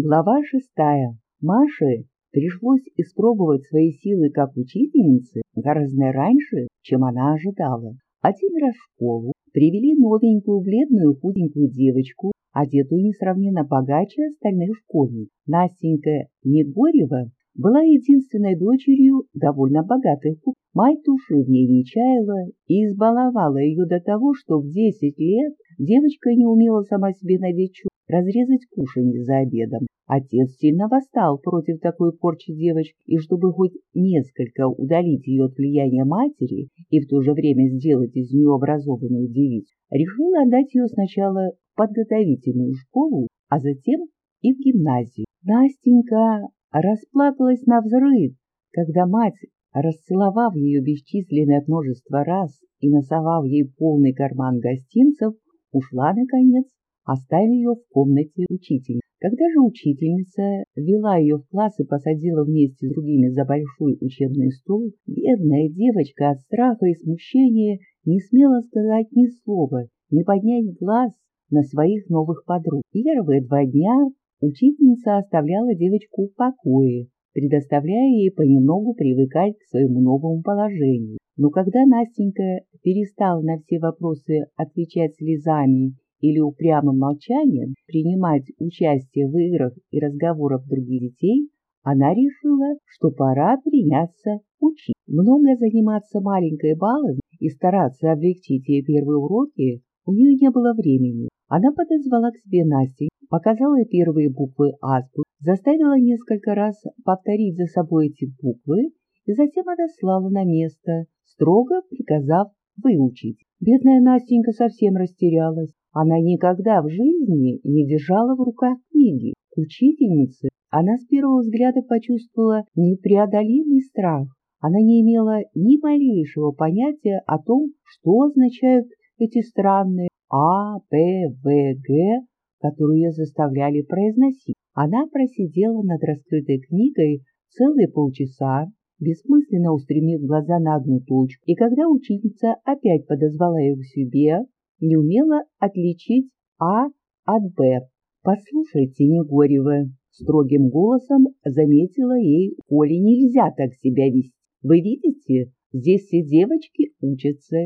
Глава шестая. Маше пришлось испробовать свои силы как учительницы гораздо раньше, чем она ожидала. Один раз в школу привели новенькую бледную худенькую девочку, одетую несравненно богаче остальных школьниц. Настенька Негорева была единственной дочерью довольно богатых куп. Мать души в ней не чаяла и избаловала ее до того, что в десять лет девочка не умела сама себе надеть разрезать кушанье за обедом. Отец сильно восстал против такой порчи девочки, и чтобы хоть несколько удалить ее от влияния матери и в то же время сделать из нее образованную девицу, решил отдать ее сначала в подготовительную школу, а затем и в гимназию. Настенька расплакалась на взрыв, когда мать, расцеловав ее бесчисленное множество раз и носовав ей полный карман гостинцев, ушла, наконец, оставив ее в комнате учителя. Когда же учительница вела ее в класс и посадила вместе с другими за большой учебный стол, бедная девочка от страха и смущения не смела сказать ни слова, не поднять глаз на своих новых подруг. Первые два дня Учительница оставляла девочку в покое, предоставляя ей понемногу привыкать к своему новому положению. Но когда Настенька перестала на все вопросы отвечать слезами или упрямым молчанием, принимать участие в играх и разговорах других детей, она решила, что пора приняться учить. Много заниматься маленькой балой и стараться облегчить ей первые уроки у нее не было времени. Она подозвала к себе Настю показала первые буквы азбуки, заставила несколько раз повторить за собой эти буквы и затем отослала на место, строго приказав выучить. Бедная Настенька совсем растерялась. Она никогда в жизни не держала в руках книги. Учительницы она с первого взгляда почувствовала непреодолимый страх. Она не имела ни малейшего понятия о том, что означают эти странные А, П, В, Г которую ее заставляли произносить. Она просидела над раскрытой книгой целые полчаса, бессмысленно устремив глаза на одну точку, и когда ученица опять подозвала ее к себе, не умела отличить А от Б. «Послушайте, Негорева», — строгим голосом заметила ей, «Оле нельзя так себя вести. Вы видите, здесь все девочки учатся,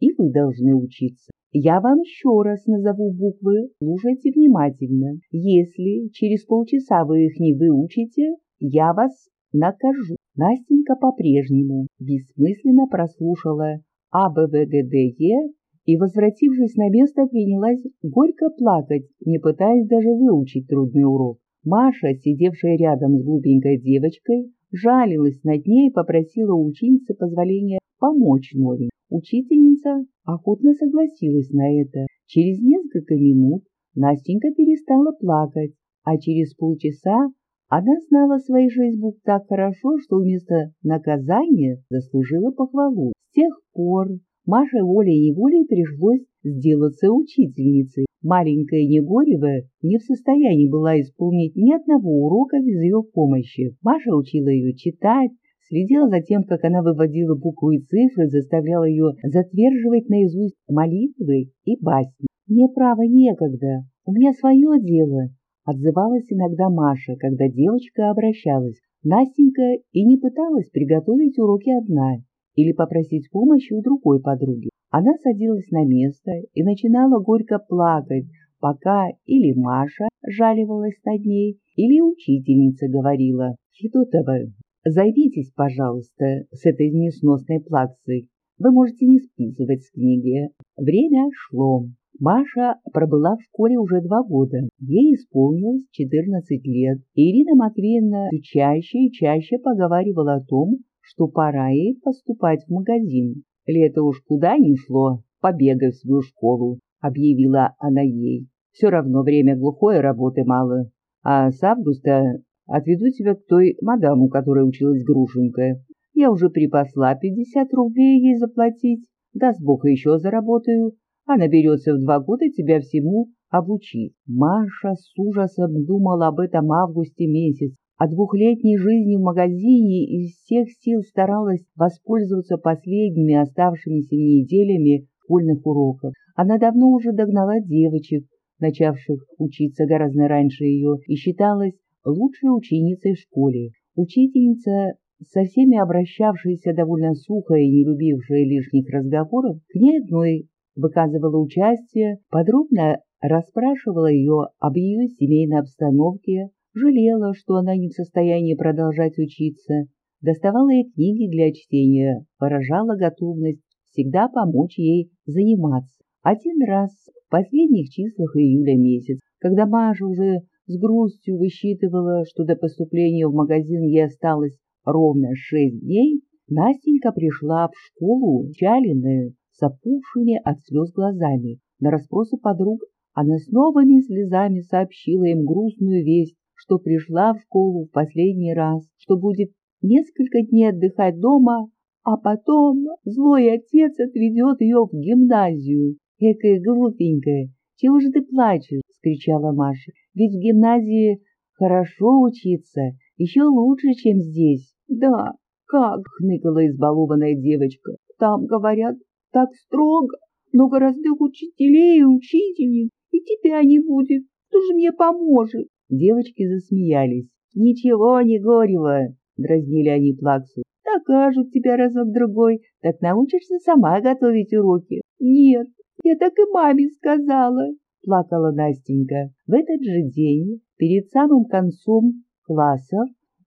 и вы должны учиться. Я вам еще раз назову буквы, слушайте внимательно. Если через полчаса вы их не выучите, я вас накажу. Настенька по-прежнему бессмысленно прослушала А, Б, В, Г, Д, Е и, возвратившись на место, принялась горько плакать, не пытаясь даже выучить трудный урок. Маша, сидевшая рядом с глупенькой девочкой, жалилась над ней и попросила ученицы позволения помочь Нове. Учительница охотно согласилась на это. Через несколько минут Настенька перестала плакать, а через полчаса она знала свои шесть букв так хорошо, что вместо наказания заслужила похвалу. С тех пор Маше волей-неволей пришлось сделаться учительницей. Маленькая Негорева не в состоянии была исполнить ни одного урока без ее помощи. Маша учила ее читать, следила за тем, как она выводила буквы и цифры, заставляла ее затверживать наизусть молитвы и басни. «Мне, право, некогда, у меня свое дело», — отзывалась иногда Маша, когда девочка обращалась. Настенька и не пыталась приготовить уроки одна или попросить помощи у другой подруги. Она садилась на место и начинала горько плакать, пока или Маша жаливалась над ней, или учительница говорила «Федотова, Займитесь, пожалуйста, с этой несносной плаксой. Вы можете не списывать с книги. Время шло. Маша пробыла в школе уже два года. Ей исполнилось 14 лет. Ирина Матвеевна чаще и чаще поговаривала о том, что пора ей поступать в магазин. Лето уж куда ни шло, побегай в свою школу, объявила она ей. Все равно время глухое, работы мало. А с августа Отведу тебя к той мадаму, которая училась Грушенька. Я уже припасла пятьдесят рублей ей заплатить. Даст Бог, еще заработаю. Она берется в два года тебя всему обучить. Маша с ужасом думала об этом августе месяц. О двухлетней жизни в магазине из всех сил старалась воспользоваться последними оставшимися неделями школьных уроков. Она давно уже догнала девочек, начавших учиться гораздо раньше ее, и считалась лучшей ученицей в школе. Учительница, со всеми обращавшаяся довольно сухо и не любившая лишних разговоров, к ней одной выказывала участие, подробно расспрашивала ее об ее семейной обстановке, жалела, что она не в состоянии продолжать учиться, доставала ей книги для чтения, выражала готовность всегда помочь ей заниматься. Один раз в последних числах июля месяц, когда Маша уже с грустью высчитывала, что до поступления в магазин ей осталось ровно шесть дней, Настенька пришла в школу чаленная, с опухшими от слез глазами. На расспросы подруг она с новыми слезами сообщила им грустную весть, что пришла в школу в последний раз, что будет несколько дней отдыхать дома, а потом злой отец отведет ее в гимназию. «Экая глупенькая, чего же ты плачешь?» — скричала Маша. «Ведь в гимназии хорошо учиться, еще лучше, чем здесь». «Да, как?» — хныкала избалованная девочка. «Там, говорят, так строго, много разных учителей и учительниц, и тебя не будет. Кто же мне поможет?» Девочки засмеялись. «Ничего не горево!» — дразнили они Плаксу. «Накажут тебя разок-другой, так научишься сама готовить уроки». «Нет, я так и маме сказала!» — плакала Настенька. В этот же день, перед самым концом класса,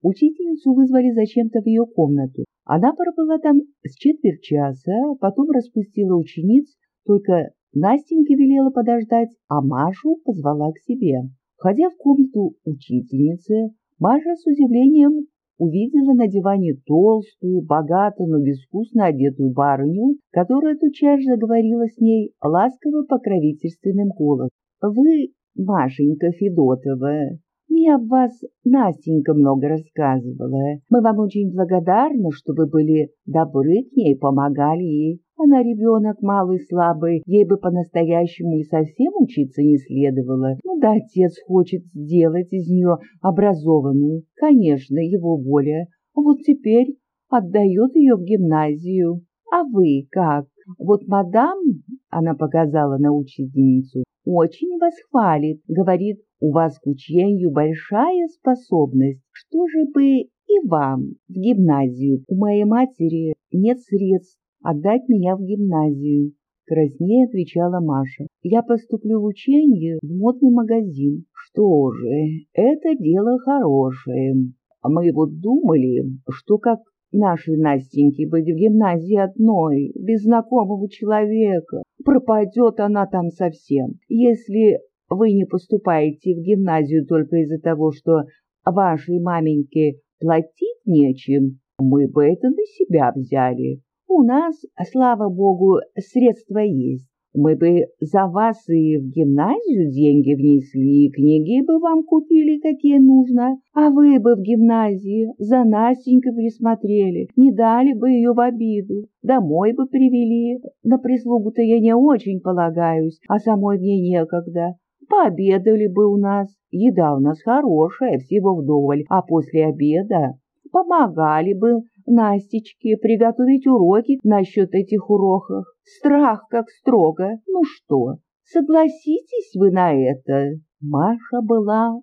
учительницу вызвали зачем-то в ее комнату. Она пробыла там с четверть часа, потом распустила учениц, только Настеньке велела подождать, а Машу позвала к себе. Входя в комнату учительницы, Маша с удивлением увидела на диване толстую, богато, но безвкусно одетую барыню, которая тутчас же говорила с ней ласково-покровительственным голосом. «Вы, Машенька Федотова, мне об вас Настенька много рассказывала. Мы вам очень благодарны, что вы были добры к ней, помогали ей. Она ребенок малый, слабый, ей бы по-настоящему и совсем учиться не следовало. Ну да отец хочет сделать из нее образованную. Конечно, его воля. Вот теперь отдает ее в гимназию. А вы как? Вот мадам, она показала на учительницу, очень вас хвалит, говорит, у вас к учению большая способность. Что же бы и вам в гимназию? У моей матери нет средств отдать меня в гимназию. Краснее отвечала Маша. Я поступлю в учение в модный магазин. Что же, это дело хорошее. Мы вот думали, что как нашей Настеньке быть в гимназии одной, без знакомого человека. Пропадет она там совсем. Если вы не поступаете в гимназию только из-за того, что вашей маменьке платить нечем, мы бы это на себя взяли. У нас, слава богу, средства есть. Мы бы за вас и в гимназию деньги внесли, и книги бы вам купили, какие нужно, а вы бы в гимназии за Настенькой присмотрели, не дали бы ее в обиду, домой бы привели. На прислугу-то я не очень полагаюсь, а самой мне некогда. Пообедали бы у нас, еда у нас хорошая, всего вдоволь, а после обеда помогали бы Настечке приготовить уроки насчет этих уроков. Страх как строго. Ну что, согласитесь вы на это? Маша была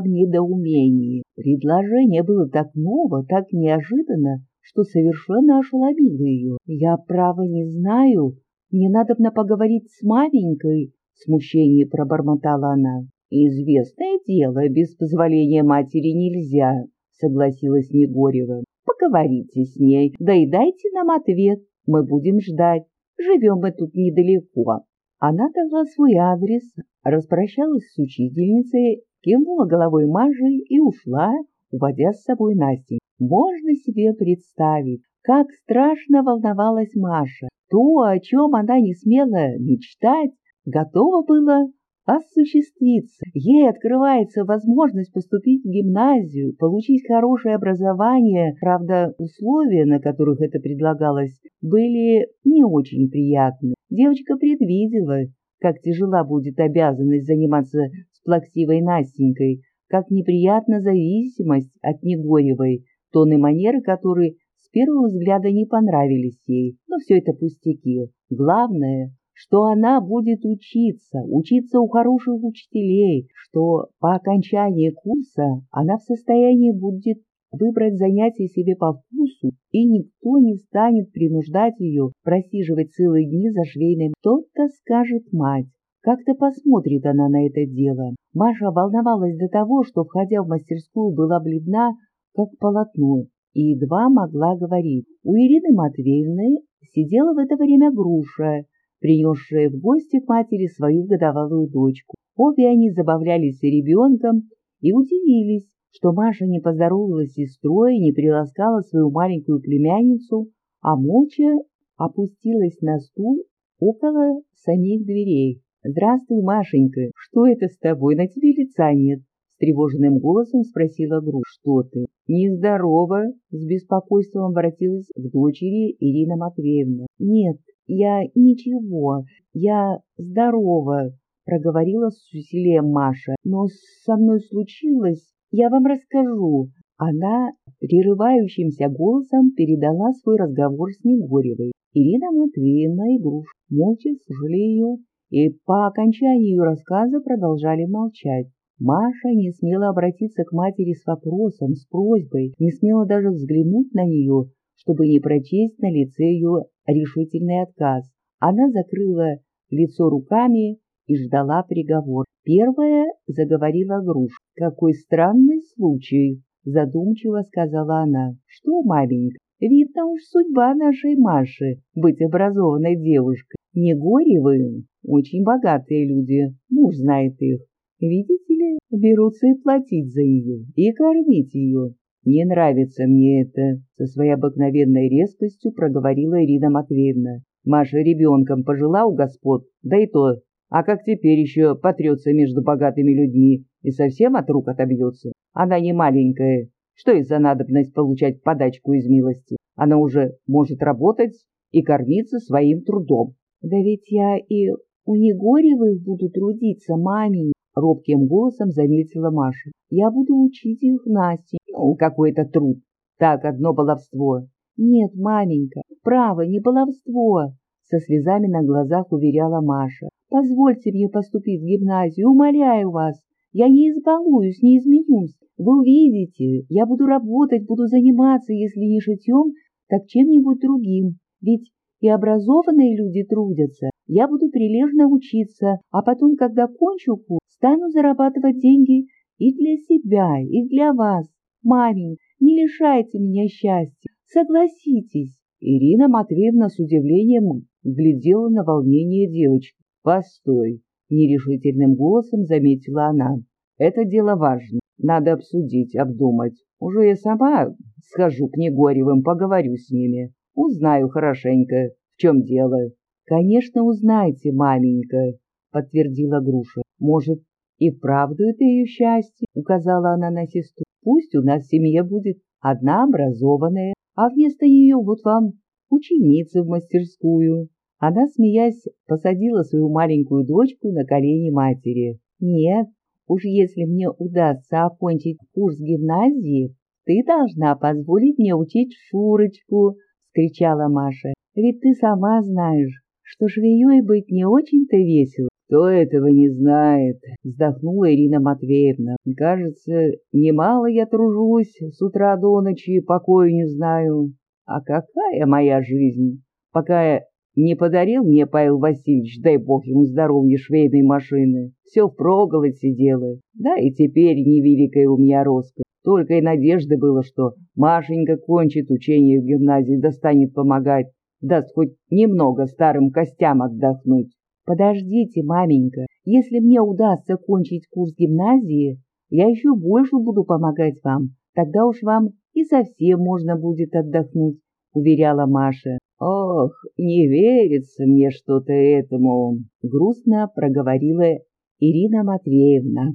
в недоумении. Предложение было так ново, так неожиданно, что совершенно ошеломило ее. Я, право, не знаю. Мне надо поговорить с маменькой, в смущении пробормотала она. Известное дело, без позволения матери нельзя, согласилась Негорева. Поговорите с ней, да и дайте нам ответ. Мы будем ждать. Живем мы тут недалеко. Она дала свой адрес, распрощалась с учительницей, кивнула головой Мажи и ушла, уводя с собой Настю. Можно себе представить, как страшно волновалась Маша. То, о чем она не смела мечтать, готово было осуществиться. Ей открывается возможность поступить в гимназию, получить хорошее образование. Правда, условия, на которых это предлагалось, были не очень приятны. Девочка предвидела, как тяжела будет обязанность заниматься с плаксивой Настенькой, как неприятна зависимость от Негоревой, тон и манеры которой с первого взгляда не понравились ей. Но все это пустяки. Главное, что она будет учиться, учиться у хороших учителей, что по окончании курса она в состоянии будет выбрать занятие себе по вкусу, и никто не станет принуждать ее просиживать целые дни за швейной. Тот-то скажет мать. Как-то посмотрит она на это дело. Маша волновалась до того, что, входя в мастерскую, была бледна, как полотно, и едва могла говорить. У Ирины Матвеевны сидела в это время груша, принесшая в гости к матери свою годовалую дочку. Обе они забавлялись ребенком и удивились, что Маша не поздоровалась с сестрой, не приласкала свою маленькую племянницу, а молча опустилась на стул около самих дверей. «Здравствуй, Машенька, что это с тобой? На тебе лица нет?» С тревоженным голосом спросила Груш. «Что ты?» «Нездорова?» С беспокойством обратилась к дочери Ирина Матвеевна. «Нет, я ничего, я здорова», проговорила с усилием Маша. «Но со мной случилось...» Я вам расскажу. Она прерывающимся голосом передала свой разговор с Негоревой. Ирина Матвеевна и Груш молча слушали ее и по окончании ее рассказа продолжали молчать. Маша не смела обратиться к матери с вопросом, с просьбой, не смела даже взглянуть на нее, чтобы не прочесть на лице ее решительный отказ. Она закрыла лицо руками и ждала приговор. Первая заговорила Груш. «Какой странный случай!» — задумчиво сказала она. «Что, маменька, видно уж судьба нашей Маши быть образованной девушкой. Не горе вы, очень богатые люди, муж знает их. Видите ли, берутся и платить за ее, и кормить ее. Не нравится мне это, со своей обыкновенной резкостью проговорила Ирина Матвеевна. Маша ребенком пожила у господ, да и то а как теперь еще потрется между богатыми людьми и совсем от рук отобьется? Она не маленькая. Что из-за надобность получать подачку из милости? Она уже может работать и кормиться своим трудом. Да ведь я и у Негоревых буду трудиться, маменька. Робким голосом заметила Маша. Я буду учить их Насте. Какой-то труд. Так, одно баловство. Нет, маменька, право, не баловство. Со слезами на глазах уверяла Маша. Позвольте мне поступить в гимназию, умоляю вас. Я не избалуюсь, не изменюсь. Вы увидите, я буду работать, буду заниматься, если не шитьем, так чем-нибудь другим. Ведь и образованные люди трудятся. Я буду прилежно учиться, а потом, когда кончу курс, стану зарабатывать деньги и для себя, и для вас. Мамень, не лишайте меня счастья, согласитесь. Ирина Матвеевна с удивлением глядела на волнение девочки. «Постой!» — нерешительным голосом заметила она. «Это дело важно. Надо обсудить, обдумать. Уже я сама схожу к Негоревым, поговорю с ними. Узнаю хорошенько, в чем дело». «Конечно, узнайте, маменька», — подтвердила Груша. «Может, и вправду это ее счастье?» — указала она на сестру. «Пусть у нас в семье будет одна образованная, а вместо нее вот вам ученица в мастерскую. Она, смеясь, посадила свою маленькую дочку на колени матери. «Нет, уж если мне удастся окончить курс гимназии, ты должна позволить мне учить Шурочку!» — скричала Маша. «Ведь ты сама знаешь, что швеей быть не очень-то весело». «Кто этого не знает?» — вздохнула Ирина Матвеевна. «Кажется, немало я тружусь с утра до ночи, покою не знаю. А какая моя жизнь, пока не подарил мне Павел Васильевич, дай бог ему здоровья, швейной машины. Все впроголодь сидела. Да и теперь невеликая у меня роскошь. Только и надежды было, что Машенька кончит учение в гимназии, да помогать, даст хоть немного старым костям отдохнуть. Подождите, маменька, если мне удастся кончить курс гимназии, я еще больше буду помогать вам. Тогда уж вам и совсем можно будет отдохнуть, — уверяла Маша. «Ох, не верится мне что-то этому!» — грустно проговорила Ирина Матвеевна.